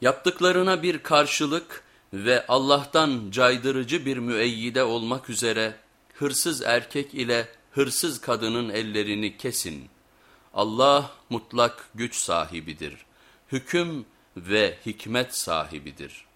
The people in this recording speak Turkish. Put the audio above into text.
Yaptıklarına bir karşılık ve Allah'tan caydırıcı bir müeyyide olmak üzere hırsız erkek ile hırsız kadının ellerini kesin. Allah mutlak güç sahibidir, hüküm ve hikmet sahibidir.''